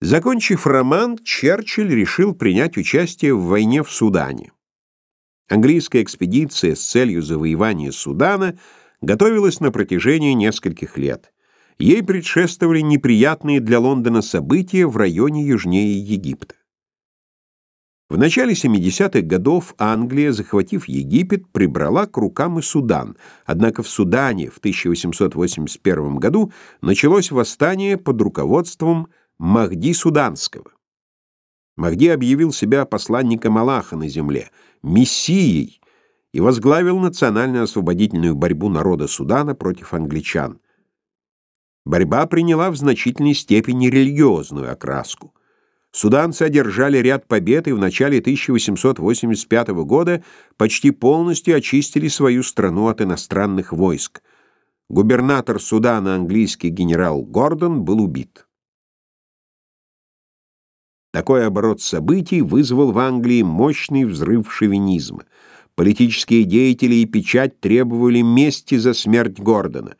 Закончив роман, Черчилль решил принять участие в войне в Судане. Английская экспедиция с целью завоевания Судана готовилась на протяжении нескольких лет. Ей предшествовали неприятные для Лондона события в районе южнее Египта. В начале 70-х годов Англия, захватив Египет, прибрала к рукам и Судан. Однако в Судане в 1881 году началось восстание под руководством Махди Суданского. Махди объявил себя посланником Аллаха на земле, мессией, и возглавил национально-освободительную борьбу народа Судана против англичан. Борьба приняла в значительной степени религиозную окраску. Суданцы одержали ряд побед и в начале 1885 года почти полностью очистили свою страну от иностранных войск. Губернатор Судана, английский генерал Гордон, был убит. Такой оборот событий вызвал в Англии мощный взрыв шовинизма. Политические деятели и печать требовали мести за смерть Гордона.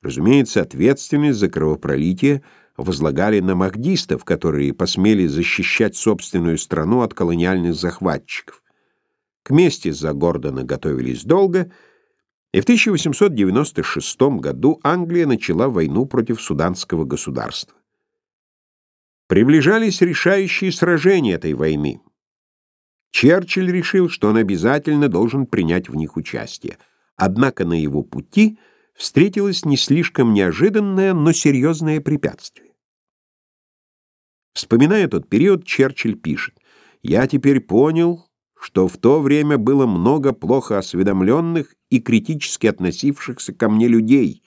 Разумеется, ответственность за кровопролитие – возлагали на махдистов, которые посмели защищать собственную страну от колониальных захватчиков. К мести за Гордона готовились долго, и в 1896 году Англия начала войну против суданского государства. Приближались решающие сражения этой войны. Черчилль решил, что он обязательно должен принять в них участие. Однако на его пути – встретилось не слишком неожиданное, но серьезное препятствие. Вспоминая тот период, Черчилль пишет, «Я теперь понял, что в то время было много плохо осведомленных и критически относившихся ко мне людей,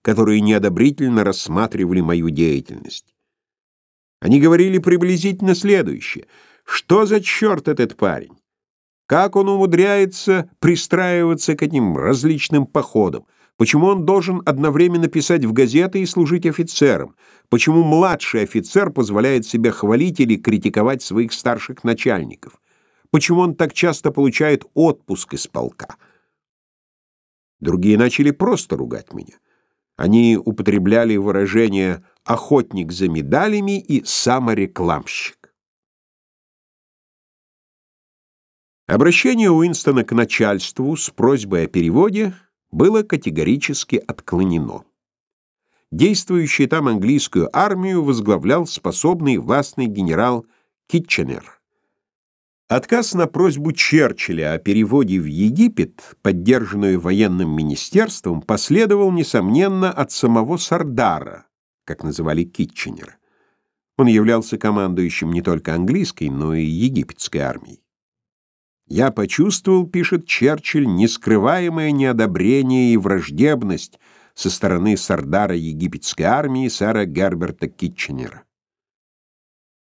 которые неодобрительно рассматривали мою деятельность. Они говорили приблизительно следующее. Что за черт этот парень? Как он умудряется пристраиваться к этим различным походам? Почему он должен одновременно писать в газеты и служить офицером? Почему младший офицер позволяет себе хвалить или критиковать своих старших начальников? Почему он так часто получает отпуск из полка? Другие начали просто ругать меня. Они употребляли выражения «охотник за медалями» и «саморекламщик». Обращение Уинстона к начальству с просьбой о переводе – было категорически отклонено. Действующую там английскую армию возглавлял способный и властный генерал Китченер. Отказ на просьбу Черчилля о переводе в Египет, поддержанную военным министерством, последовал, несомненно, от самого Сардара, как называли Китченера. Он являлся командующим не только английской, но и египетской армией. Я почувствовал, пишет Черчилль, нескрываемое неодобрение и враждебность со стороны сардара египетской армии сэра Герберта Китченера.